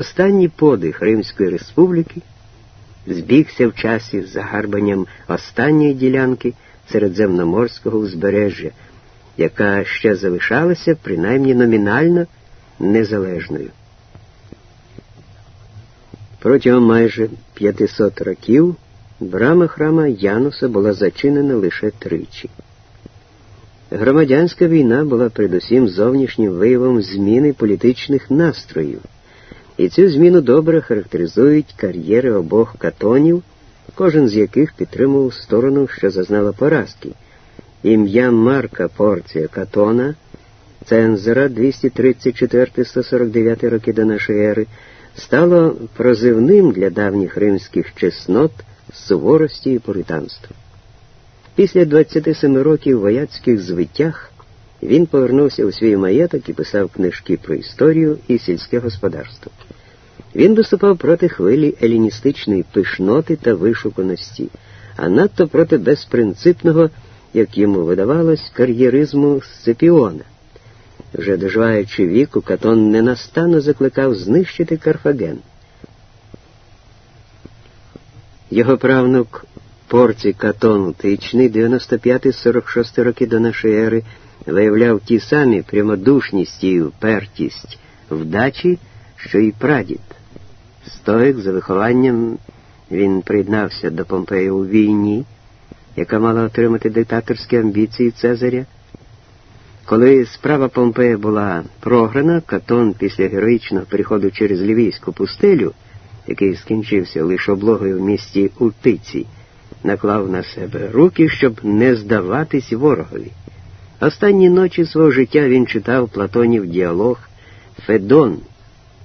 Останній подих Римської республіки збігся в часі з загарбанням останньої ділянки середземноморського узбережжя, яка ще залишалася принаймні номінально незалежною. Протягом майже 500 років брама храма Януса була зачинена лише тричі. Громадянська війна була передусім зовнішнім виявом зміни політичних настроїв, і цю зміну добре характеризують кар'єри обох катонів, кожен з яких підтримував сторону, що зазнала поразки. Ім'я Марка Порція Катона, цензора 234-149 роки до нашої ери, стало прозивним для давніх римських чеснот суворості і пуританства. Після 27 років вояцьких звитяг він повернувся у свій маєток і писав книжки про історію і сільське господарство. Він виступав проти хвилі еліністичної пишноти та вишуканості, а надто проти безпринципного, як йому видавалось, кар'єризму Сципіона. Вже доживаючи віку, Катон ненастанно закликав знищити Карфаген. Його правнук Порці Катон Тичний 95-46 роки до нашої ери виявляв ті самі прямодушність і впертість вдачі, що й прадід. Стоїк за вихованням він приєднався до Помпея у війні, яка мала отримати диктаторські амбіції Цезаря. Коли справа Помпея була програна, Катон після героїчного переходу через Лівійську пустелю, який скінчився лише облогою в місті Утиці, наклав на себе руки, щоб не здаватись ворогові. Останні ночі свого життя він читав Платонів діалог Федон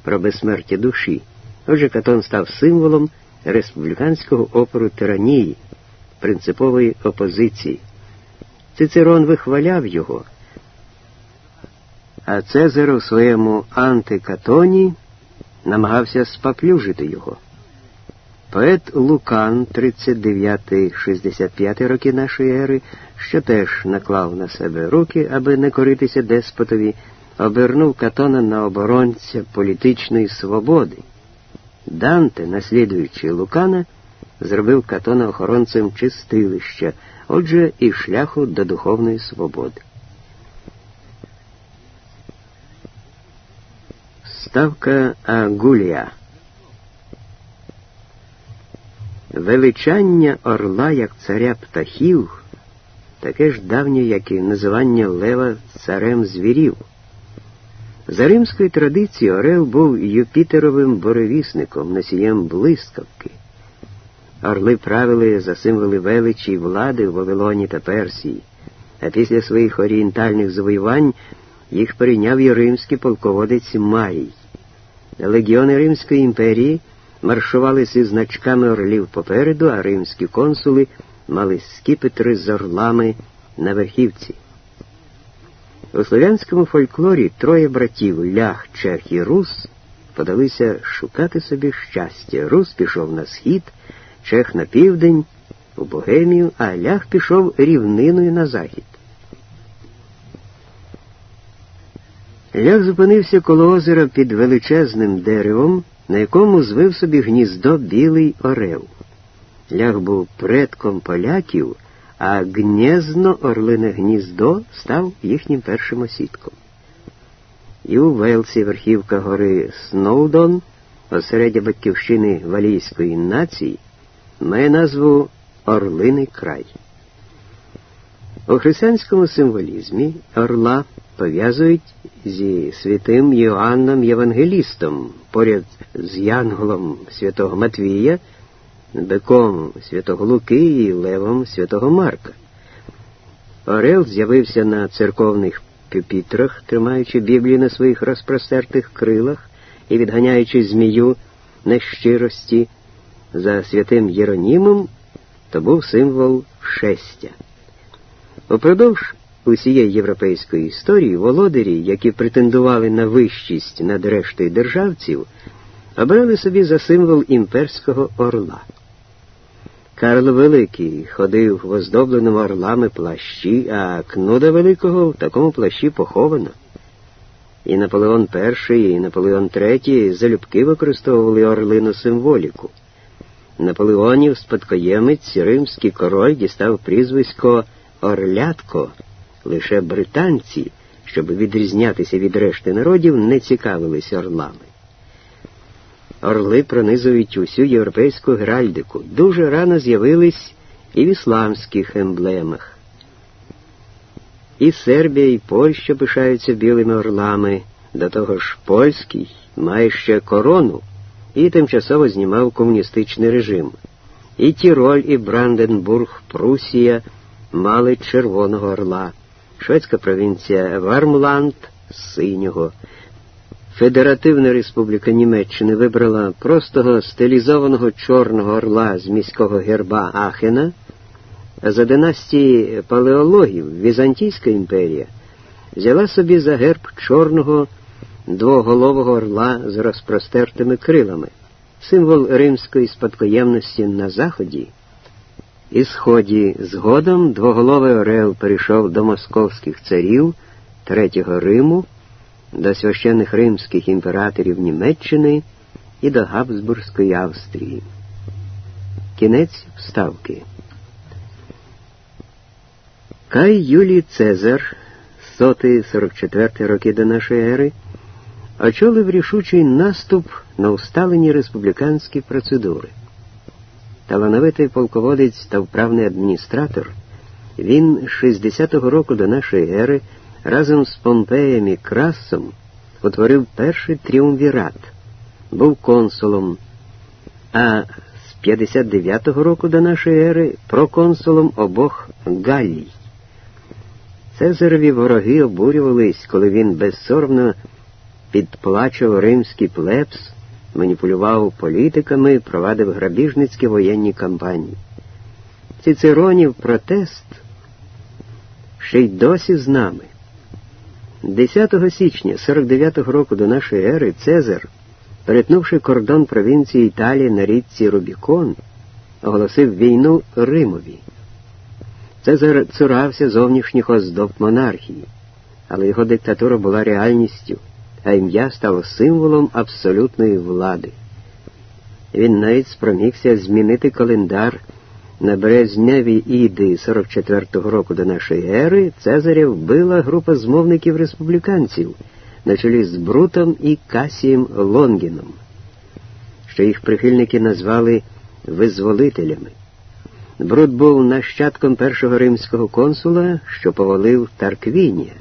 про безсмертя душі. Отже, Катон став символом республіканського опору тиранії, принципової опозиції. Цицерон вихваляв його, а Цезар у своєму антикатоні намагався спаплюжити його. Поет Лукан, 39-65 роки нашої ери, що теж наклав на себе руки, аби не коритися деспотові, обернув Катона на оборонця політичної свободи. Данте, наслідуючи Лукана, зробив Катона охоронцем чистилища, отже, і шляху до духовної свободи. Ставка Агулія Величання орла як царя птахів, таке ж давнє, як і називання лева царем звірів. За римською традицією Орел був Юпітеровим боревісником, носієм блискавки. Орли правили за символи величі і влади в Вавилоні та Персії, а після своїх орієнтальних завоювань їх прийняв і римський полководець Марій. Легіони Римської імперії маршували зі значками орлів попереду, а римські консули мали скіпетри з орлами на верхівці. У слов'янському фольклорі троє братів Лях, Чех і Рус подалися шукати собі щастя. Рус пішов на схід, Чех на південь, у Богемію, а Лях пішов рівниною на захід. Лях зупинився коло озера під величезним деревом, на якому звив собі гніздо білий орел. Лях був предком поляків а гнєзно орлине гніздо став їхнім першим осідком. І у Велсі верхівка гори Сноудон, осередя батьківщини валійської нації, має назву Орлиний край. У християнському символізмі орла пов'язують зі святим Йоанном Євангелістом поряд з Янголом святого Матвія биком святого Луки і левом святого Марка. Орел з'явився на церковних пюпітрах, тримаючи Біблію на своїх розпростертих крилах і відганяючи змію нещирості за святим Єронімом, то був символ шестя. Упродовж усієї європейської історії володарі, які претендували на вищість над рештою державців, обрали собі за символ імперського орла. Карл Великий ходив в оздобленому орлами плащі, а кнуда Великого в такому плащі поховано. І Наполеон І, і Наполеон III залюбки використовували орлину символіку. Наполеонів спадкоємець римський король дістав прізвисько Орлятко. Лише британці, щоб відрізнятися від решти народів, не цікавились орлами. Орли пронизують усю європейську геральдику. Дуже рано з'явились і в ісламських емблемах. І Сербія, і Польща пишаються білими орлами, до того ж польський має ще корону і тимчасово знімав комуністичний режим. І Тіроль, і Бранденбург, Прусія мали червоного орла, шведська провінція Вармланд синього. Федеративна республіка Німеччини вибрала простого стилізованого чорного орла з міського герба Ахена, за династії палеологів Візантійська імперія взяла собі за герб чорного двоголового орла з розпростертими крилами, символ римської спадкоємності на Заході. І сході згодом двоголовий Орел перейшов до московських царів Третього Риму, до священних римських імператорів Німеччини і до Габсбурзької Австрії. Кінець вставки. Кай Юлій Цезар, 144 роки до нашої ери, очолив рішучий наступ на усталені республіканські процедури. Талановитий полководець та вправний адміністратор, він 60-го року до нашої ери разом з Помпеєм і Красом утворив перший тріумвірат, був консулом, а з 59-го року до нашої ери проконсулом обох Галлій. Цезареві вороги обурювались, коли він безсоромно підплачував римський плебс, маніпулював політиками, провадив грабіжницькі воєнні кампанії. Цицеронів протест ще й досі з нами. 10 січня 49-го року до нашої ери Цезар, перетнувши кордон провінції Італії на річці Рубікон, оголосив війну Римові. Цезар цурався зовнішніх оздоб монархії, але його диктатура була реальністю а ім'я стало символом абсолютної влади. Він навіть спромігся змінити календар на березневій іди 44-го року до нашої ери Цезаря вбила група змовників республіканців на чолі з Брутом і Касієм Лонгіном, що їх прихильники назвали визволителями. Брут був нащадком першого римського консула, що повалив Тарквінія.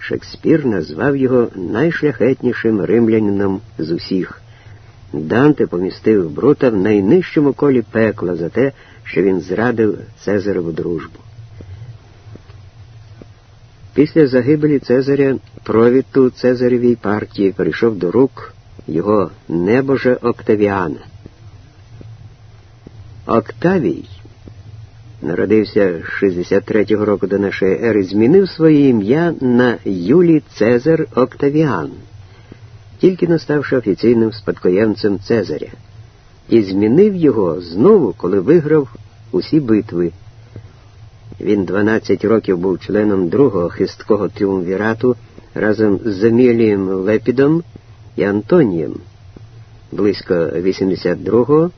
Шекспір назвав його найшляхетнішим римлянином з усіх. Данте помістив Брута в найнижчому колі пекла за те, що він зрадив Цезарову дружбу. Після загибелі Цезаря провідту Цезаревій партії перейшов до рук його небожа Октавіана. Октавій народився 63-го року до нашої ери, змінив своє ім'я на Юлій Цезар Октавіан, тільки наставши офіційним спадкоємцем Цезаря, і змінив його знову, коли виграв усі битви. Він 12 років був членом другого хисткого тріумвірату разом з Емілієм Лепідом і Антонієм, близько 82-30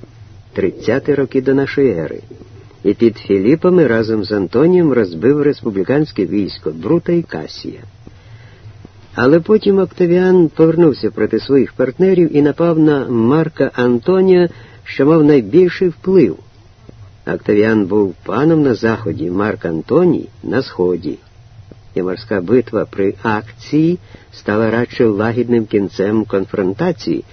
роки до нашої ери і під Філіпами разом з Антонієм розбив республіканське військо Брута і Касія. Але потім Октавіан повернувся проти своїх партнерів і напав на Марка Антонія, що мав найбільший вплив. Октавіан був паном на заході, Марк Антоній на сході. І морська битва при акції стала радше лагідним кінцем конфронтації,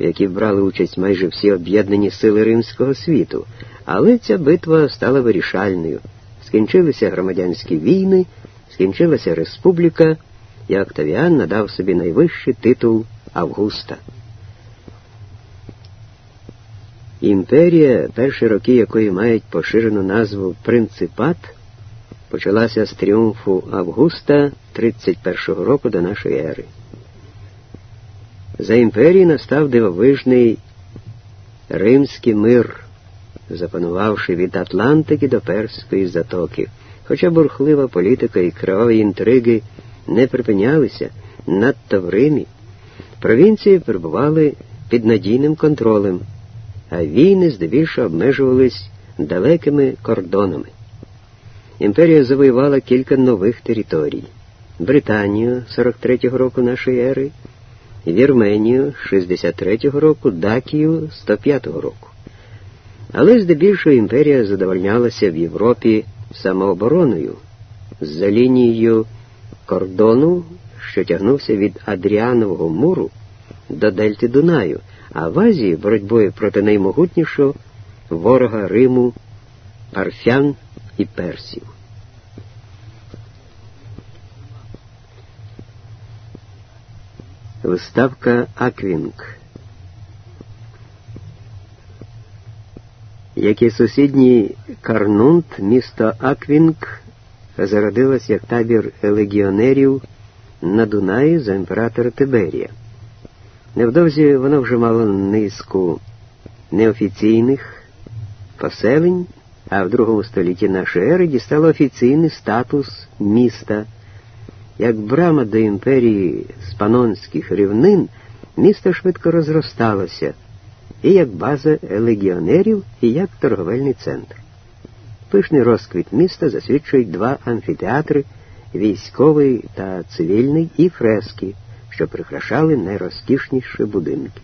в якій брали участь майже всі об'єднані сили римського світу. Але ця битва стала вирішальною. Скінчилися громадянські війни, скінчилася республіка, і Октавіан надав собі найвищий титул Августа. Імперія, перші роки якої мають поширену назву Принципат, почалася з тріумфу Августа 31-го року до нашої ери. За імперії настав дивовижний римський мир запанувавши від Атлантики до Перської затоки. Хоча бурхлива політика і кроваві інтриги не припинялися, Надто в Римі провінції перебували під надійним контролем, а війни здебільшого обмежувались далекими кордонами. Імперія завоювала кілька нових територій: Британію 43-го року нашої ери, Вірменію 63-го року, Дакію 105-го року. Але здебільшого імперія задовольнялася в Європі самообороною за лінією кордону, що тягнувся від Адріанового муру до Дельти Дунаю, а в Азії боротьбою проти наймогутнішого ворога Риму, парфян і персів. Вставка Аквінк Як і сусідній Карнунт, місто Аквінк зародилось як табір легіонерів на Дунаї за імператора Тиберія. Невдовзі воно вже мало низку неофіційних поселень, а в другому столітті нашої ери дістало офіційний статус міста. Як брама до імперії Спанонських рівнин, місто швидко розросталося і як база легіонерів, і як торговельний центр. Пишний розквіт міста засвідчують два амфітеатри військовий та цивільний і фрески, що прикрашали найрозкішніші будинки.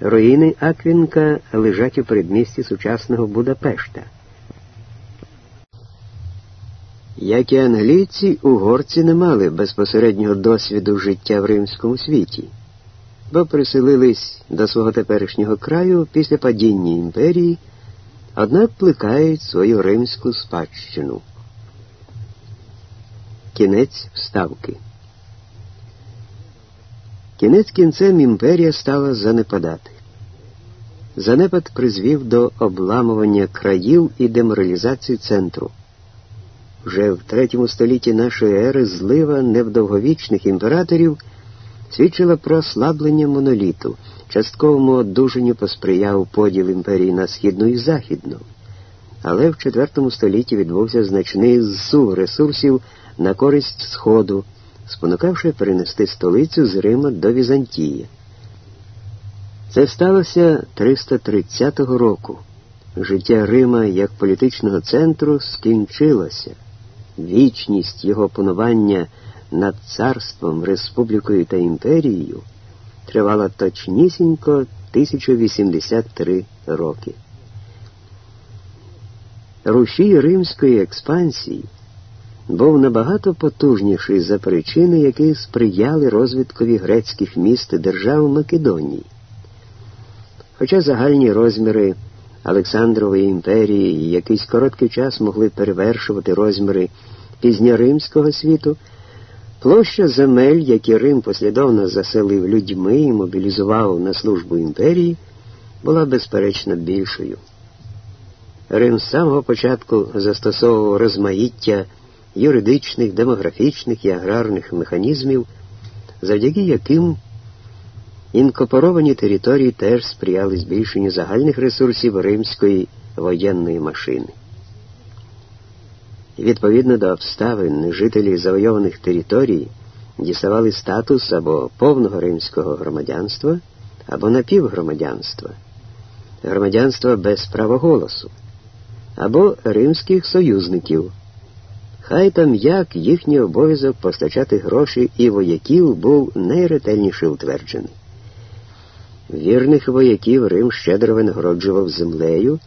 Руїни Аквінка лежать у передмісті сучасного Будапешта. Як і англійці, угорці не мали безпосереднього досвіду життя в римському світі, бо приселились до свого теперішнього краю після падіння імперії, однак плекають свою римську спадщину. Кінець вставки. Кінець кінцем імперія стала занепадати. Занепад призвів до обламування країв і деморалізації центру. Вже в третьому столітті нашої ери злива невдовговічних імператорів свідчила про ослаблення моноліту, частковому одужанню посприяв поділ імперії на східну і західну. Але в IV столітті відбувся значний зсув ресурсів на користь Сходу, спонукавши перенести столицю з Рима до Візантії. Це сталося 330 року. Життя Рима як політичного центру скінчилося. Вічність його панування над царством, республікою та імперією тривала точнісінько 1083 роки. Рушій римської експансії був набагато потужніший за причини, які сприяли розвиткові грецьких міст держав Македонії. Хоча загальні розміри Олександрової імперії якийсь короткий час могли перевершувати розміри пізньоримського світу, площа земель, які Рим послідовно заселив людьми і мобілізував на службу імперії, була безперечно більшою. Рим з самого початку застосовував розмаїття юридичних, демографічних і аграрних механізмів, завдяки яким інкорпоровані території теж сприяли збільшенню загальних ресурсів римської воєнної машини. Відповідно до обставин, жителі завойованих територій діставали статус або повного римського громадянства, або напівгромадянства, громадянства без права голосу, або римських союзників. Хай там як їхній обов'язок постачати гроші і вояків був найретельніше утверджений. Вірних вояків Рим щедро винагороджував землею,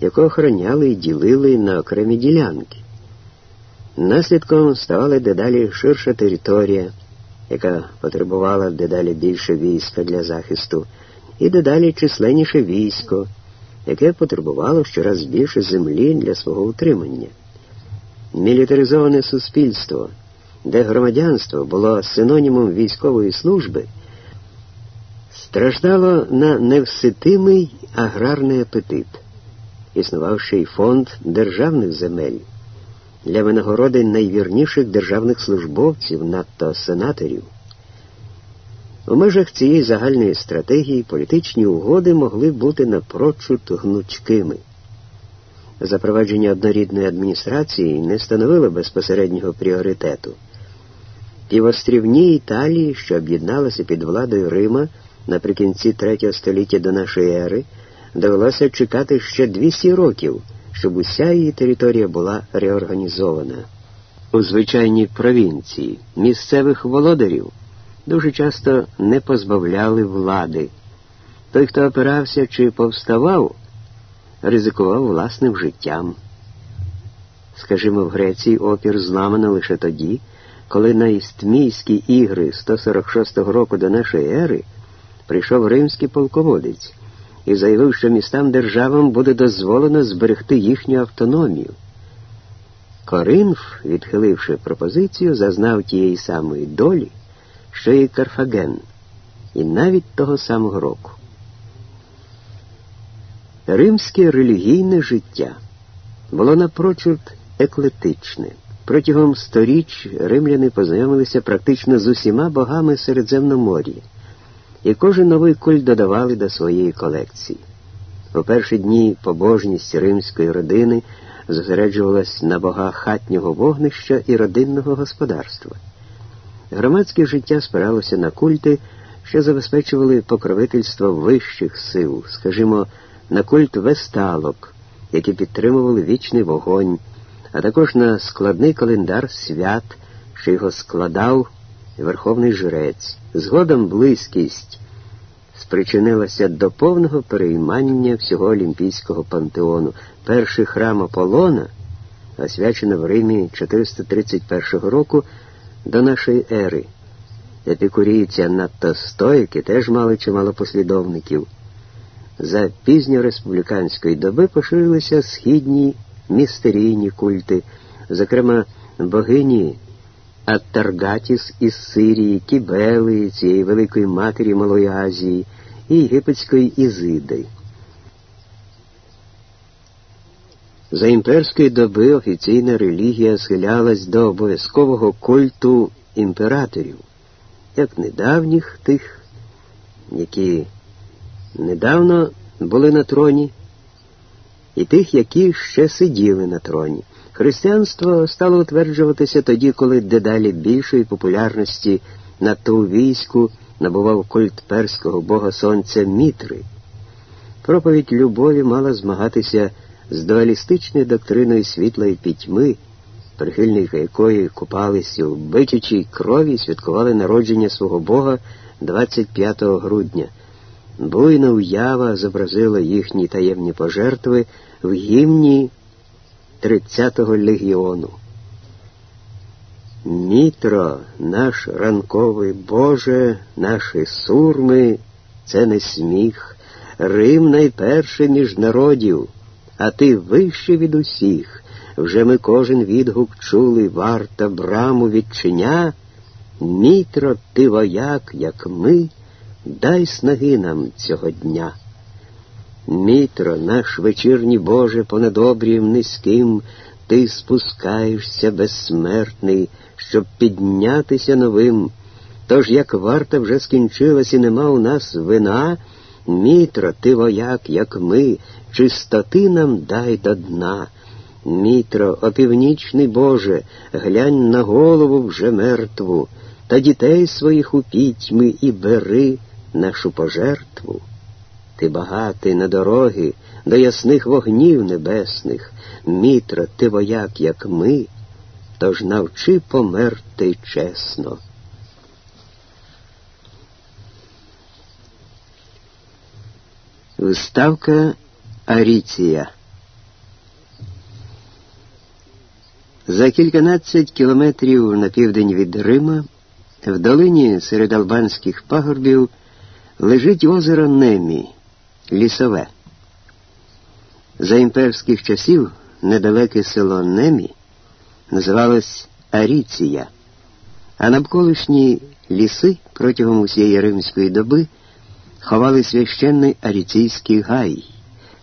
яку охороняли і ділили на окремі ділянки. Наслідком ставала дедалі ширша територія, яка потребувала дедалі більше війська для захисту, і дедалі численніше військо, яке потребувало щораз більше землі для свого утримання. Мілітаризоване суспільство, де громадянство було синонімом військової служби страждало на невситимий аграрний апетит, існував ще й фонд державних земель для винагороди найвірніших державних службовців, надто сенаторів. У межах цієї загальної стратегії політичні угоди могли бути напрочуд гнучкими. Запровадження однорідної адміністрації не становило безпосереднього пріоритету. І в острівній Італії, що об'єдналася під владою Рима наприкінці третього століття до нашої ери, довелося чекати ще 200 років, щоб уся її територія була реорганізована. У звичайній провінції місцевих володарів дуже часто не позбавляли влади. Той, хто опирався чи повставав, ризикував власним життям. Скажімо, в Греції опір зламано лише тоді, коли на Істмійські ігри 146 року до нашої ери прийшов римський полководець і заявив, що містам державам буде дозволено зберегти їхню автономію. Коринф, відхиливши пропозицію, зазнав тієї самої долі, що і Карфаген, і навіть того самого року. Римське релігійне життя було напрочуд еклетичне. Протягом сторіч римляни познайомилися практично з усіма богами Середземномор'я, і кожен новий культ додавали до своєї колекції. У перші дні побожність римської родини зосереджувалась на богах хатнього вогнища і родинного господарства. Громадське життя спиралося на культи, що забезпечували покровительство вищих сил, скажімо, на культ весталок, які підтримували вічний вогонь, а також на складний календар свят, що його складав верховний жрець. Згодом близькість спричинилася до повного переймання всього Олімпійського пантеону. Перший храм Аполлона, освячено в Римі 431 року до нашої ери. Епікурійці надто стоїки теж мали чимало послідовників. За пізньореспубліканської доби поширилися східні містерійні культи, зокрема богині Аттаргатіс із Сирії, Кібели, цієї Великої Матері Малої Азії і єгипетської Ізиди. За імперської доби офіційна релігія схилялась до обов'язкового культу імператорів, як недавніх тих, які недавно були на троні, і тих, які ще сиділи на троні. Християнство стало утверджуватися тоді, коли дедалі більшої популярності на ту війську набував культ перського бога сонця Мітри. Проповідь любові мала змагатися з дуалістичною доктриною світла і пітьми, прихильники якої купалися в бичачій крові і святкували народження свого Бога 25 грудня. Буйна уява зобразила їхні таємні пожертви в гімні 30-го легіону. Мітро, наш ранковий Боже, наші сурми, це не сміх, Рим найперше між народів, а ти вище від усіх. Вже ми кожен відгук чули, варта браму відчиня. Мітро, ти вояк, як ми дай снаги нам цього дня. Мітро, наш вечірній Боже, понад обрієм низьким, ти спускаєшся безсмертний, щоб піднятися новим. Тож, як варта вже скінчилась і нема у нас вина, Мітро, ти вояк, як ми, чистоти нам дай до дна. Мітро, опівнічний Боже, глянь на голову вже мертву, та дітей своїх у пітьмі і бери нашу пожертву. Ти багатий на дороги до ясних вогнів небесних, Мітро, ти вояк, як ми, тож навчи померти чесно. Вставка Аріція. За кільканадцять кілометрів на південь від Рима в долині серед албанських пагорбів лежить озеро Немі, лісове. За імперських часів недалеке село Немі називалось Аріція, а навколишні ліси протягом усієї римської доби ховали священний аріційський гай,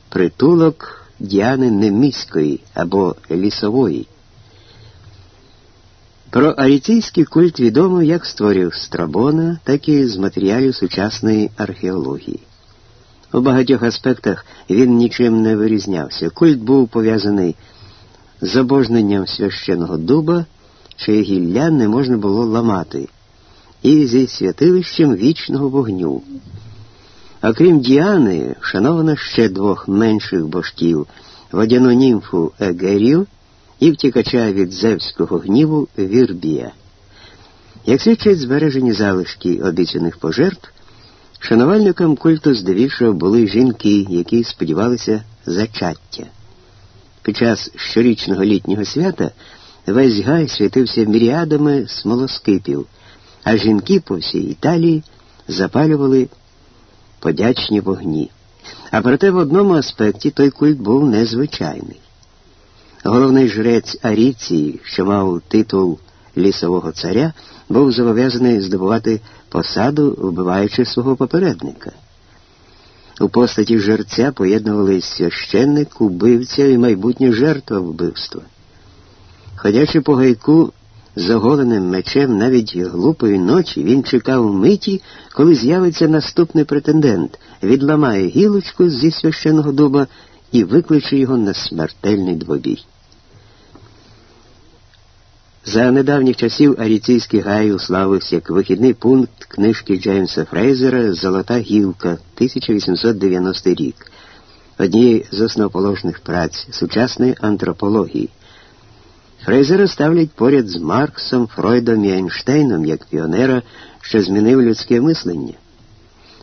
притулок Діани Неміської або лісової. Про аріційський культ відомо як створів Страбона, так і з матеріалів сучасної археології. У багатьох аспектах він нічим не вирізнявся. Культ був пов'язаний з обожненням священного дуба чиє гілля не можна було ламати, і зі святилищем вічного вогню. Окрім Діани, вшановано ще двох менших божків водяну німфу Егерію і втікача від зевського гніву Вірбія. Як свідчать збережені залишки обіцяних пожертв, шанувальникам культу здебільшого були жінки, які сподівалися зачаття. Під час щорічного літнього свята весь гай світився міріадами смолоскипів, а жінки по всій Італії запалювали подячні вогні. А проте в одному аспекті той культ був незвичайний. Головний жрець Аріції, що мав титул лісового царя, був зобов'язаний здобувати посаду, вбиваючи свого попередника. У постаті жерця поєднувались священник, убивця і майбутня жертва вбивства. Ходячи по гайку з оголеним мечем навіть глупої ночі, він чекав миті, коли з'явиться наступний претендент, відламає гілочку зі священного дуба і викличе його на смертельний двобій. За недавніх часів Аріційський гай уславився як вихідний пункт книжки Джеймса Фрейзера Золота гілка 1890 рік, однієї з основоположних праць сучасної антропології. Фрейзера ставлять поряд з Марксом, Фройдом і Ейнштейном як піонера, що змінив людське мислення.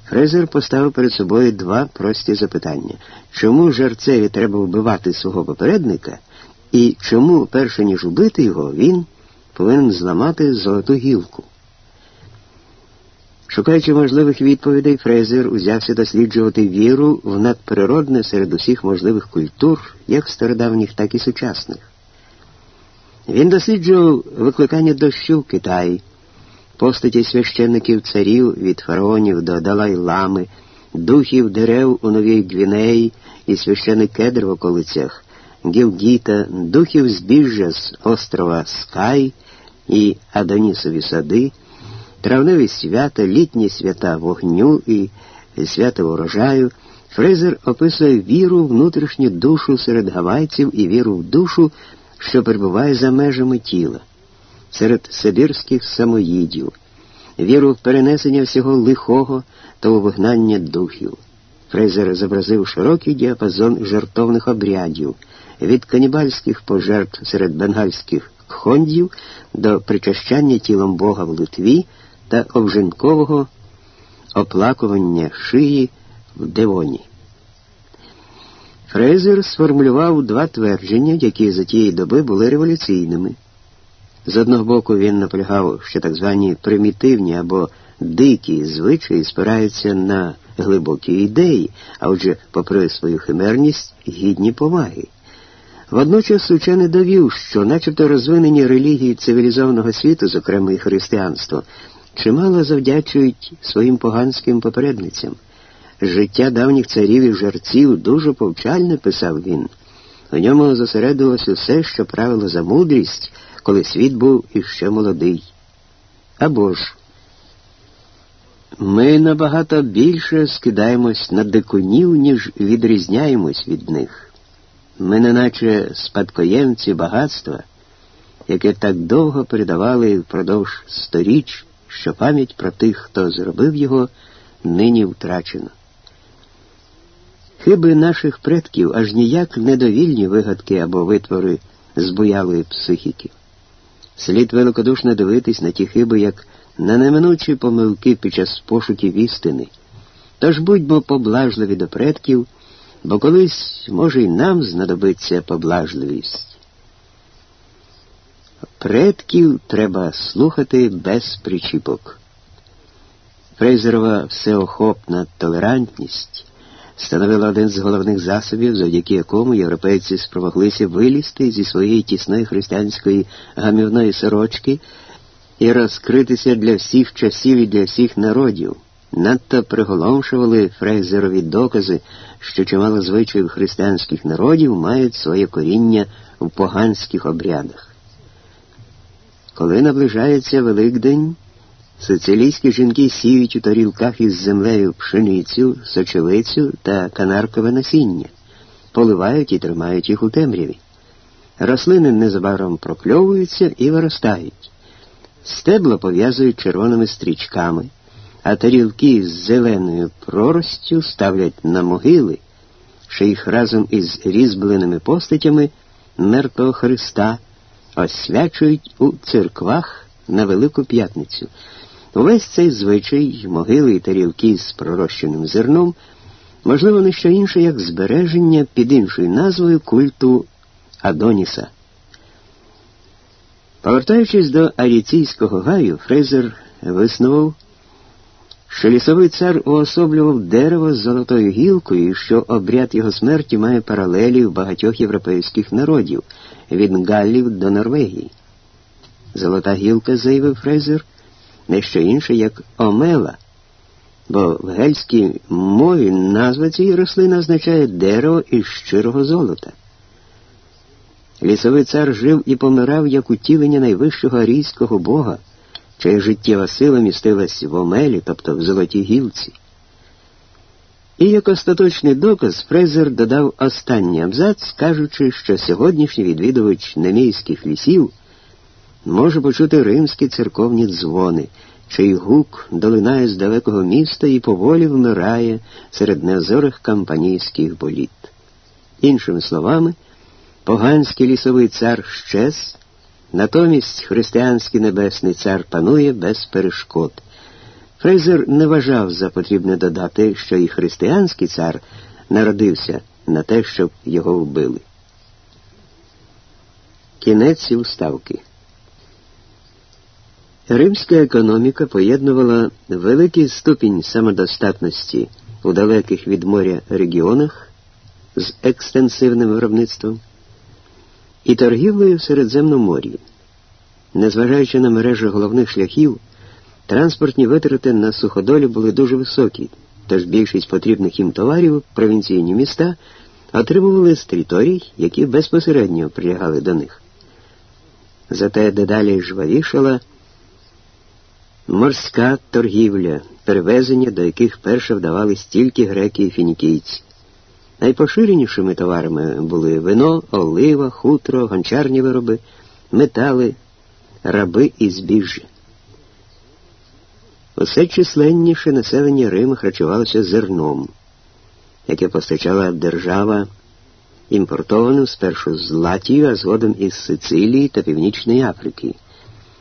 Фрейзер поставив перед собою два прості запитання: чому жерцеві треба вбивати свого попередника, і чому, перше ніж убити його, він повинен зламати золоту гілку? Шукаючи можливих відповідей, Фрейзер узявся досліджувати віру в надприродне серед усіх можливих культур, як стародавніх, так і сучасних. Він досліджував викликання дощу в Китаї, постаті священників царів від фараонів до Далай-Лами, духів дерев у Новій Гвінеї і священик кедр в околицях, Гілгіта, духів збіжжя з острова Скай і Адонісові сади, травневі свята, літні свята вогню і свята урожаю. Фрейзер описує віру внутрішню душу серед гавайців і віру в душу що перебуває за межами тіла, серед сибірських самоїдів, віру в перенесення всього лихого та у вигнання духів. Фрейзер зобразив широкий діапазон жартовних обрядів, від канібальських пожертв серед бенгальських кхондів до причащання тілом Бога в Литві та обжинкового оплакування шиї в Девоні. Фрейзер сформулював два твердження, які за тієї доби були революційними. З одного боку, він наполягав, що так звані примітивні або дикі звичаї спираються на глибокі ідеї, а отже, попри свою химерність, гідні поваги. Водночас учений довів, що, начебто розвинені релігії цивілізованого світу, зокрема і християнство, чимало завдячують своїм поганським попередницям. Життя давніх царів і жерців дуже повчальне, писав він. У ньому зосередилось усе, що правило за мудрість, коли світ був іще молодий. Або ж ми набагато більше скидаємось на дикунів, ніж відрізняємось від них. Ми неначе спадкоємці багатства, яке так довго передавали впродовж сторіч, що пам'ять про тих, хто зробив його, нині втрачено. Хиби наших предків аж ніяк недовільні вигадки або витвори збуялої психіки. Слід великодушно дивитись на ті хиби, як на неминучі помилки під час пошуків істини. Тож будьмо поблажливі до предків, бо колись, може, й нам знадобиться поблажливість. Предків треба слухати без причіпок. Фрейзерова всеохопна толерантність становила один з головних засобів, завдяки якому європейці спромоглися вилізти зі своєї тісної християнської гамівної сорочки і розкритися для всіх часів і для всіх народів. Надто приголомшували фрейзерові докази, що чимало звичаїв християнських народів мають своє коріння в поганських обрядах. Коли наближається Великдень, Соціалістські жінки сіють у тарілках із землею пшеницю, сочевицю та канаркове насіння, поливають і тримають їх у темряві. Рослини незабаром прокльовуються і виростають. Стебла пов'язують червоними стрічками, а тарілки з зеленою проростю ставлять на могили, що їх разом із різьбленими постатями мертвого Христа освячують у церквах на Велику П'ятницю. Увесь цей звичай, могили і тарілки з пророщеним зерном, можливо, не що інше, як збереження під іншою назвою культу Адоніса. Повертаючись до аріційського гаю, Фрейзер виснував, що лісовий цар уособлював дерево з золотою гілкою що обряд його смерті має паралелі в багатьох європейських народів від Галлів до Норвегії. Золота гілка, заявив Фрейзер, не що інше, як омела, бо в гельській мові назва цієї рослини означає дерево із щирого золота. Лісовий цар жив і помирав як утілення найвищого арійського бога, чия життєва сила містилась в омелі, тобто в золотій гілці. І як остаточний доказ Фрейзер додав останній абзац, кажучи, що сьогоднішній відвідувач немійських лісів може почути римські церковні дзвони, чий гук долинає з далекого міста і поволі вмирає серед неозорих кампанійських боліт. Іншими словами, поганський лісовий цар щез, натомість християнський небесний цар панує без перешкод. Фрейзер не вважав за потрібне додати, що і християнський цар народився на те, щоб його вбили. Кінець уставки. Римська економіка поєднувала великий ступінь самодостатності у далеких від моря регіонах з екстенсивним виробництвом і торгівлею в Середземномор'ї. Незважаючи на мережу головних шляхів, транспортні витрати на суходолі були дуже високі, тож більшість потрібних їм товарів провінційні міста отримували з територій, які безпосередньо прилягали до них. Зате дедалі жвавішала морська торгівля, перевезення, до яких перше вдавались тільки греки і фінікійці. Найпоширенішими товарами були вино, олива, хутро, гончарні вироби, метали, раби і збіжжя. Усе численніше населення Риму харчувалося зерном, яке постачала держава імпортованим спершу з Латії, а згодом із Сицилії та Північної Африки.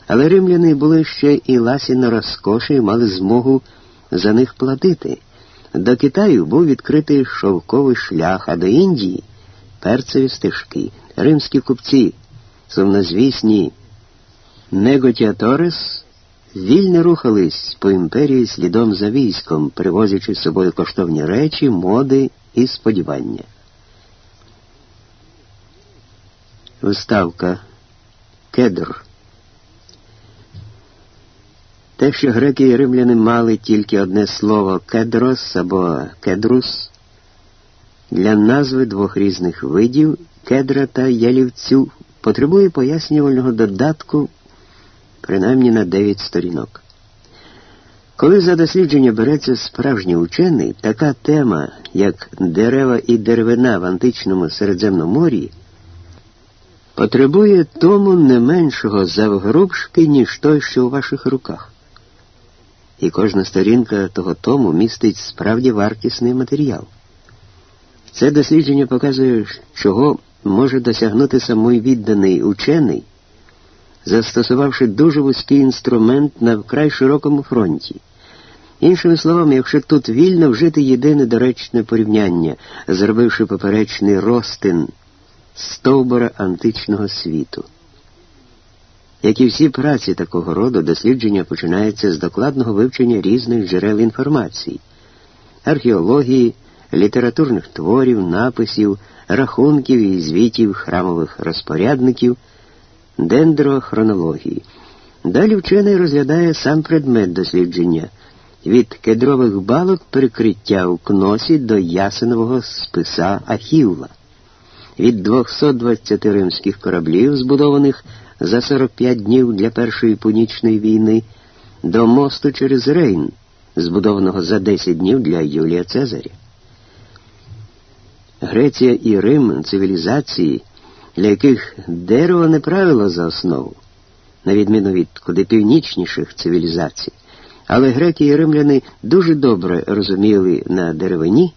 Але римляни були ще і ласі на розкоші і мали змогу за них платити. До Китаю був відкритий шовковий шлях, а до Індії перцеві стежки, римські купці, сумнозвісні неготіаторис, вільно рухались по імперії слідом за військом, привозячи з собою коштовні речі, моди і сподівання. Вставка Кедр те, що греки і римляни мали тільки одне слово кедрос або кедрус, для назви двох різних видів кедра та ялівцю потребує пояснювального додатку принаймні на 9 сторінок. Коли за дослідження береться справжній учений, така тема, як дерева і деревина в античному Середземномор'ї, потребує тому не меншого завгрубшки, ніж той, що у ваших руках і кожна сторінка того тому містить справді вартісний матеріал. Це дослідження показує, чого може досягнути самий відданий учений, застосувавши дуже вузький інструмент на вкрай широкому фронті. Іншими словами, якщо тут вільно вжити єдине доречне порівняння, зробивши поперечний ростин стовбура античного світу. Як і всі праці такого роду, дослідження починаються з докладного вивчення різних джерел інформації, археології, літературних творів, написів, рахунків і звітів храмових розпорядників, дендрохронології. Далі вчений розглядає сам предмет дослідження від кедрових балок перекриття у кносі до ясенового списа Ахілла, від 220 римських кораблів, збудованих за 45 днів для Першої Пунічної війни до мосту через Рейн, збудованого за 10 днів для Юлія Цезаря. Греція і Рим цивілізації, для яких дерево не правило за основу, на відміну від куди північніших цивілізацій. Але греки і римляни дуже добре розуміли на деревині